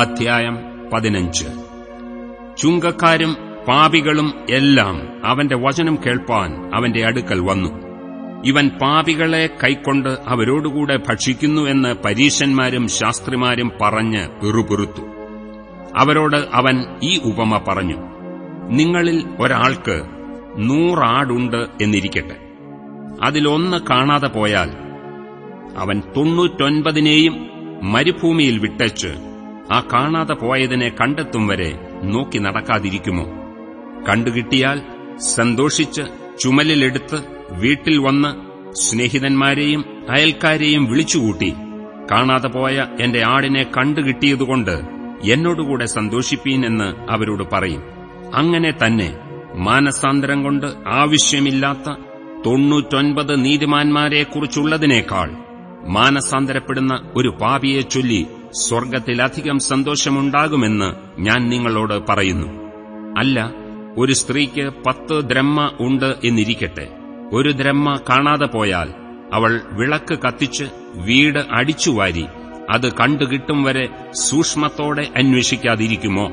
അധ്യായം പതിനഞ്ച്. ചുങ്കക്കാരും പാപികളും എല്ലാം അവന്റെ വചനം കേൾപ്പാൻ അവന്റെ അടുക്കൽ വന്നു. ഇവൻ പാപികളെ കൈക്കൊണ്ട് അവരോടുകൂടെ ഭക്ഷിക്കുന്നുവെന്ന് പരീശന്മാരും ശാസ്ത്രിമാരും പറഞ്ഞ് പിറുപിറുത്തു. അവരോട് അവൻ ഈ ഉപമ പറഞ്ഞു നിങ്ങളിൽ ഒരാൾക്ക് നൂറാടുണ്ട് എന്നിരിക്കട്ടെ. അതിലൊന്ന് കാണാതെ പോയാൽ അവൻ തൊണ്ണൂറ്റൊൻപതിനെയും മരുഭൂമിയിൽ വിട്ടച്ച് ആ കാണാതെ പോയതിനെ കണ്ടെത്തും വരെ നോക്കി നടക്കാതിരിക്കുമോ? കണ്ടുകിട്ടിയാൽ സന്തോഷിച്ച് ചുമലിലെടുത്ത് വീട്ടിൽ വന്ന് സ്നേഹിതന്മാരെയും അയൽക്കാരെയും വിളിച്ചുകൂട്ടി. കാണാതെ പോയ എന്റെ ആടിനെ കണ്ടുകിട്ടിയതുകൊണ്ട് എന്നോടുകൂടെ സന്തോഷിപ്പീൻ എന്ന് അവരോട് പറയും. അങ്ങനെ തന്നെ മാനസാന്തരം കൊണ്ട് ആവശ്യമില്ലാത്ത തൊണ്ണൂറ്റൊൻപത് നീതിമാന്മാരെക്കുറിച്ചുള്ളതിനേക്കാൾ മാനസാന്തരപ്പെടുന്ന ഒരു പാപിയെ ചൊല്ലി സ്വർഗത്തിലധികം സന്തോഷമുണ്ടാകുമെന്ന് ഞാൻ നിങ്ങളോട് പറയുന്നു. അല്ല ഒരു സ്ത്രീക്ക് പത്ത് ദ്രഹ്മ ഉണ്ട് എന്നിരിക്കട്ടെ. ഒരു ദ്രഹ്മ കാണാതെ പോയാൽ അവൾ വിളക്ക് കത്തിച്ച് വീട് അടിച്ചുവാരി അത് കണ്ടുകിട്ടും വരെ സൂക്ഷ്മത്തോടെ അന്വേഷിക്കാതിരിക്കുമോ?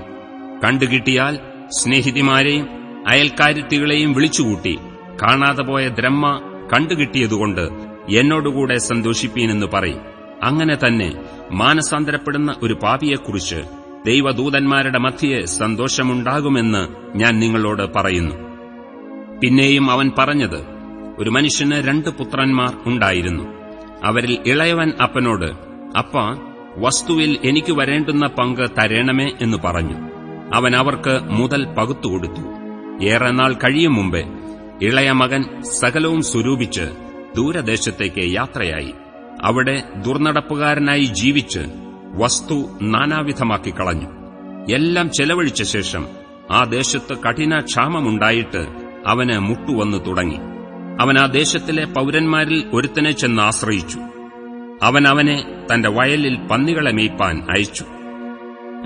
കണ്ടുകിട്ടിയാൽ സ്നേഹിതിമാരെയും അയൽക്കാരുത്തികളെയും വിളിച്ചുകൂട്ടി കാണാതെ പോയ ദ്രഹ്മ കണ്ടുകിട്ടിയതുകൊണ്ട് എന്നോടുകൂടെ സന്തോഷിപ്പീനെന്ന് പറയും. അങ്ങനെ തന്നെ മാനസാന്തരപ്പെടുന്ന ഒരു പാപിയെക്കുറിച്ച് ദൈവദൂതന്മാരുടെ മധ്യയെ സന്തോഷമുണ്ടാകുമെന്ന് ഞാൻ നിങ്ങളോട് പറയുന്നു. പിന്നെയും അവൻ പറഞ്ഞത് ഒരു മനുഷ്യന് രണ്ട് പുത്രന്മാർ ഉണ്ടായിരുന്നു. അവരിൽ ഇളയവൻ അപ്പനോട് അപ്പ വസ്തുവിൽ എനിക്ക് വരേണ്ടുന്ന പങ്ക് തരേണമേ എന്ന് പറഞ്ഞു. അവൻ അവർക്ക് മുതൽ പകുത്തുകൊടുത്തു ഏറെ നാൾ കഴിയും മുമ്പേ ഇളയ മകൻ സകലവും സ്വരൂപിച്ച് ദൂരദേശത്തേക്ക് യാത്രയായി. അവിടെ ദുർനടപ്പുകാരനായി ജീവിച്ച് വസ്തു നാനാവിധമാക്കി കളഞ്ഞു എല്ലാം ചെലവഴിച്ച ശേഷം ആ ദേശത്ത് കഠിന ക്ഷാമമുണ്ടായിട്ട് അവന് മുട്ടുവന്നു തുടങ്ങി. അവൻ ആ ദേശത്തിലെ പൌരന്മാരിൽ ഒരുത്തനെ ചെന്ന് ആശ്രയിച്ചു. അവൻ അവനെ തന്റെ വയലിൽ പന്നികളെ മേയ്പ്പാൻ അയച്ചു.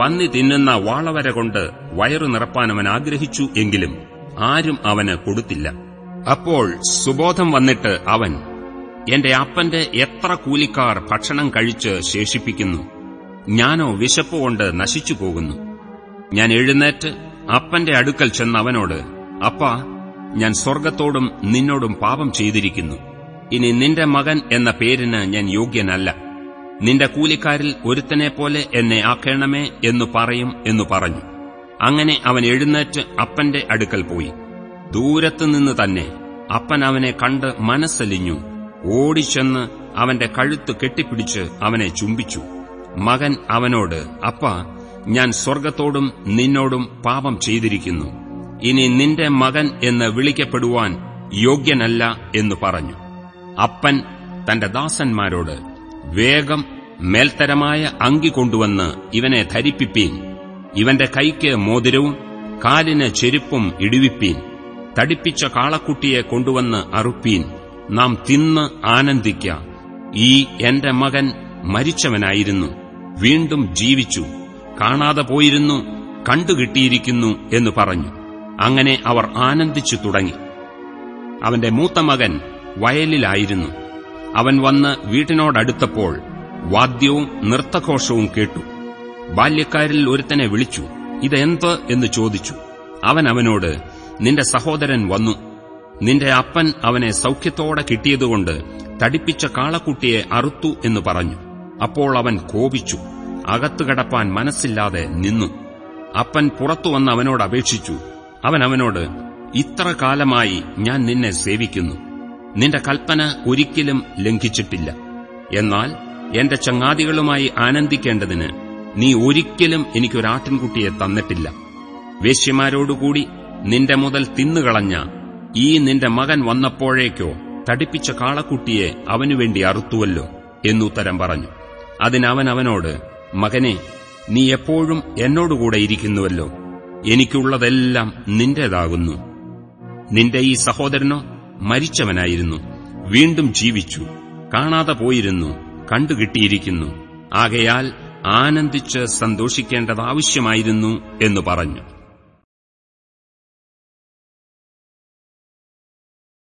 പന്നി തിന്നുന്ന വാളവര കൊണ്ട് വയറു നിറപ്പാൻ അവൻ ആഗ്രഹിച്ചു എങ്കിലും ആരും അവന് കൊടുത്തില്ല. അപ്പോൾ സുബോധം വന്നിട്ട് അവൻ എന്റെ അപ്പന്റെ എത്ര കൂലിക്കാർ ഭക്ഷണം കഴിച്ച് ശേഷിപ്പിക്കുന്നു? ഞാനോ വിശപ്പുകൊണ്ട് നശിച്ചു പോകുന്നു. ഞാൻ എഴുന്നേറ്റ് അപ്പന്റെ അടുക്കൽ ചെന്ന് അവനോട് അപ്പാ ഞാൻ സ്വർഗത്തോടും നിന്നോടും പാപം ചെയ്തിരിക്കുന്നു. ഇനി നിന്റെ മകൻ എന്ന പേരിന് ഞാൻ യോഗ്യനല്ല. നിന്റെ കൂലിക്കാരിൽ ഒരുത്തനെ പോലെ എന്നെ ആക്കേണമേ എന്നു പറയും എന്നു പറഞ്ഞു. അങ്ങനെ അവൻ എഴുന്നേറ്റ് അപ്പന്റെ അടുക്കൽ പോയി. ദൂരത്തുനിന്ന് തന്നെ അപ്പൻ അവനെ കണ്ട് മനസ്സലിഞ്ഞു. ഓടിച്ചെന്ന് അവന്റെ കഴുത്ത് കെട്ടിപ്പിടിച്ച് അവനെ ചുംബിച്ചു. മകൻ അവനോട് അപ്പ ഞാൻ സ്വർഗത്തോടും നിന്നോടും പാപം ചെയ്തിരിക്കുന്നു. ഇനി നിന്റെ മകൻ എന്ന് വിളിക്കപ്പെടുവാൻ യോഗ്യനല്ല എന്ന് പറഞ്ഞു. അപ്പൻ തന്റെ ദാസന്മാരോട് വേഗം മേൽത്തരമായ അങ്കി കൊണ്ടുവന്ന് ഇവനെ ധരിപ്പിപ്പീൻ. ഇവന്റെ കൈക്ക് മോതിരവും കാലിന് ചെരുപ്പും ഇടിവിപ്പീൻ. തടിപ്പിച്ച കാളക്കുട്ടിയെ കൊണ്ടുവന്ന് അറുപ്പീൻ. നാം തിന്ന് ആനന്ദിക്ക. ഈ എന്റെ മകൻ മരിച്ചവനായിരുന്നു. വീണ്ടും ജീവിച്ചു. കാണാതെ പോയിരുന്നു. കണ്ടുകിട്ടിയിരിക്കുന്നു എന്ന് പറഞ്ഞു. അങ്ങനെ അവർ ആനന്ദിച്ചു തുടങ്ങി. അവന്റെ മൂത്ത മകൻ വയലിലായിരുന്നു. അവൻ വന്ന് വീട്ടിനോടടുത്തപ്പോൾ വാദ്യവും നൃത്തഘോഷവും കേട്ടു. ബാല്യക്കാരിൽ ഒരുത്തനെ വിളിച്ചു ഇതെന്ത്? എന്ന് ചോദിച്ചു. അവൻ അവനോട് നിന്റെ സഹോദരൻ വന്നു. നിന്റെ അപ്പൻ അവനെ സൌഖ്യത്തോടെ കിട്ടിയതുകൊണ്ട് തടിപ്പിച്ച കാളക്കുട്ടിയെ അറുത്തു എന്ന് പറഞ്ഞു. അപ്പോൾ അവൻ കോപിച്ചു. അകത്തു കിടപ്പാൻ മനസ്സില്ലാതെ നിന്നു. അപ്പൻ പുറത്തുവന്ന് അവനോട് അപേക്ഷിച്ചു. അവൻ അവനോട് ഇത്ര കാലമായി ഞാൻ നിന്നെ സേവിക്കുന്നു. നിന്റെ കൽപ്പന ഒരിക്കലും ലംഘിച്ചിട്ടില്ല. എന്നാൽ എന്റെ ചങ്ങാതികളുമായി ആനന്ദിക്കേണ്ടതിന് നീ ഒരിക്കലും എനിക്കൊരാട്ടിൻകുട്ടിയെ തന്നിട്ടില്ല. വേശ്യമാരോടുകൂടി നിന്റെ മുതൽ തിന്നുകളഞ്ഞ ഈ നിന്റെ മകൻ വന്നപ്പോഴേക്കോ തടിപ്പിച്ച കാളക്കുട്ടിയെ അവനുവേണ്ടി അറുത്തുവല്ലോ എന്നുത്തരം പറഞ്ഞു. അതിനവൻ അവനോട് മകനെ നീ എപ്പോഴും എന്നോടുകൂടെ ഇരിക്കുന്നുവല്ലോ. എനിക്കുള്ളതെല്ലാം നിന്റേതാകുന്നു. നിന്റെ ഈ സഹോദരനോ മരിച്ചവനായിരുന്നു. വീണ്ടും ജീവിച്ചു. കാണാതെ പോയിരുന്നു. കണ്ടുകിട്ടിയിരിക്കുന്നു. ആകയാൽ ആനന്ദിച്ച് സന്തോഷിക്കേണ്ടതാവശ്യമായിരുന്നു എന്നു പറഞ്ഞു.